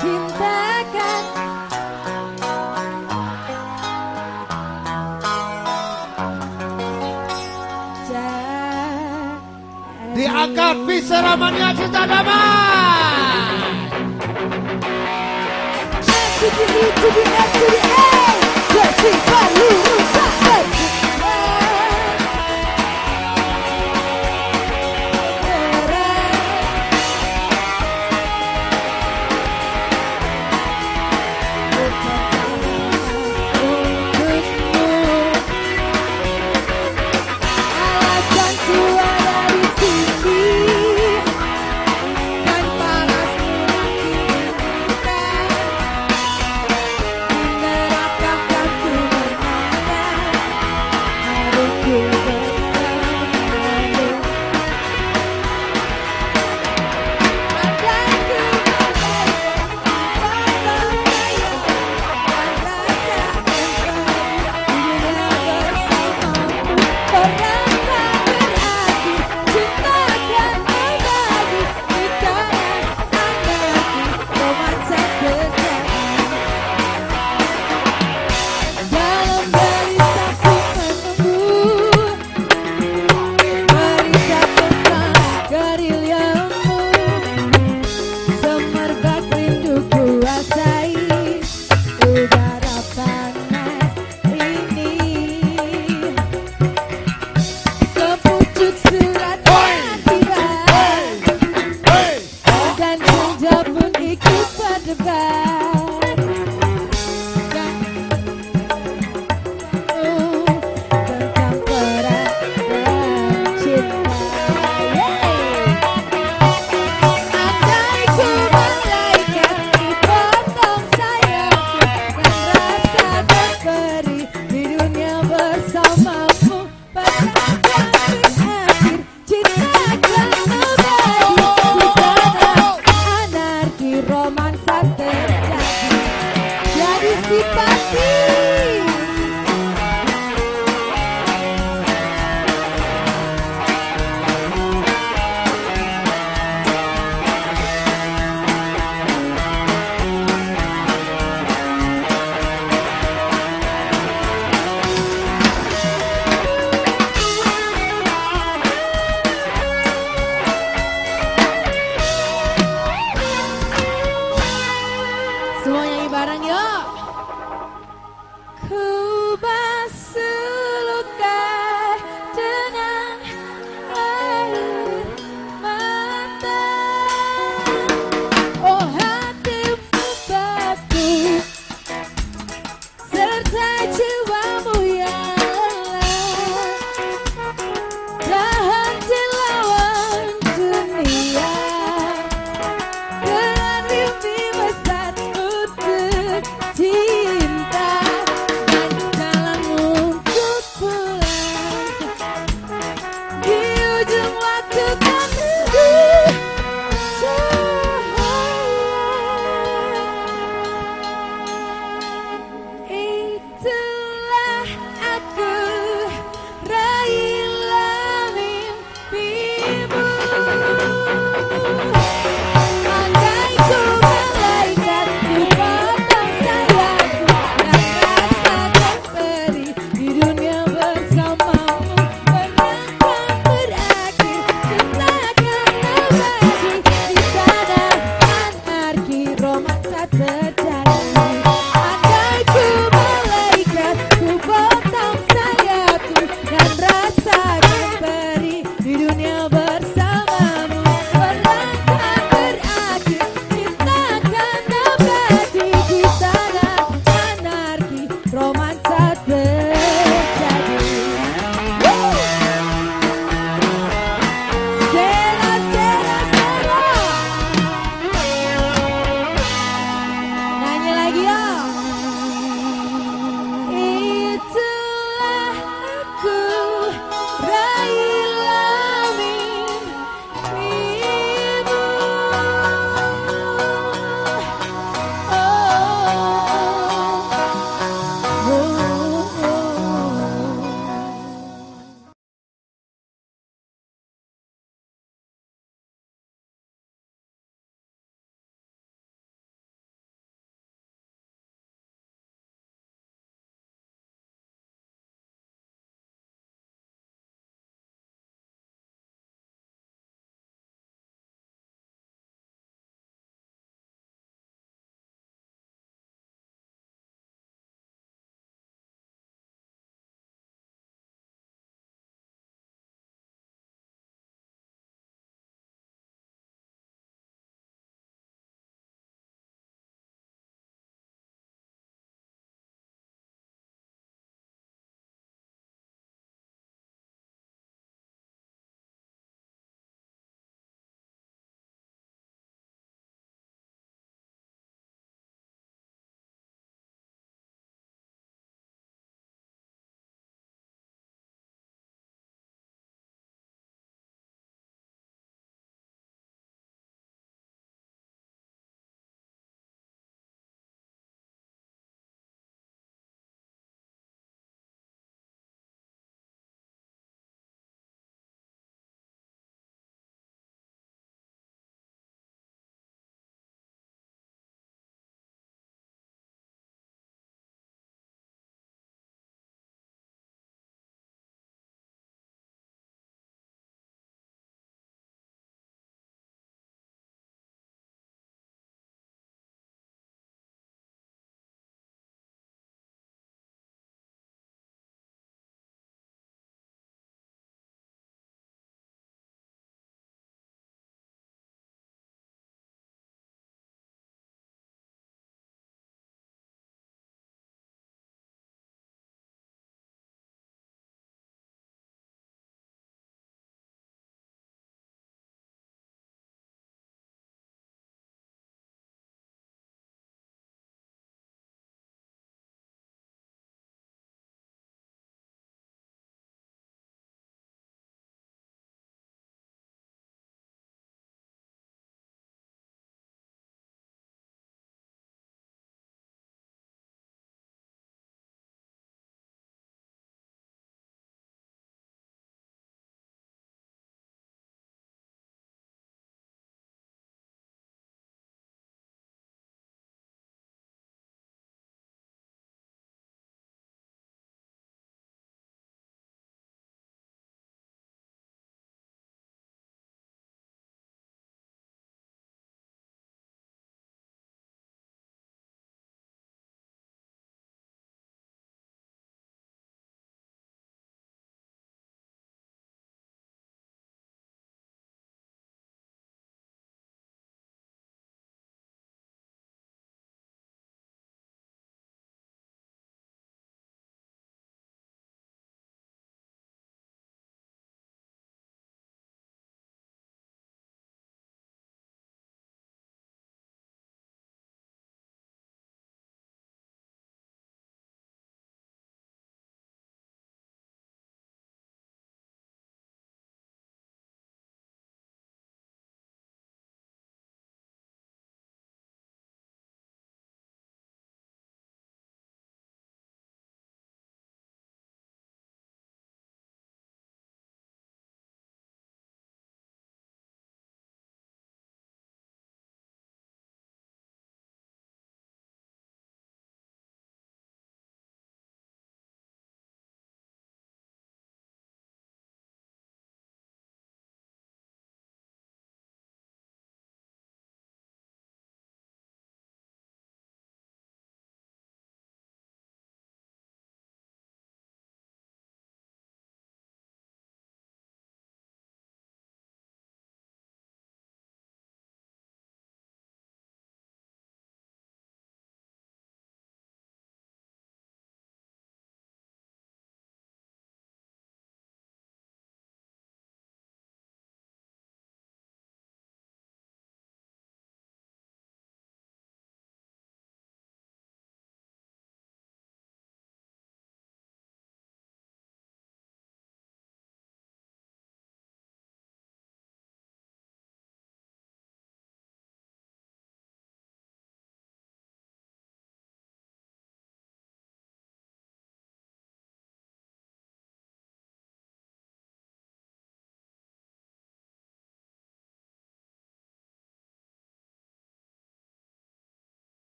cintakan Diangkat bisa ramanya cinta damai.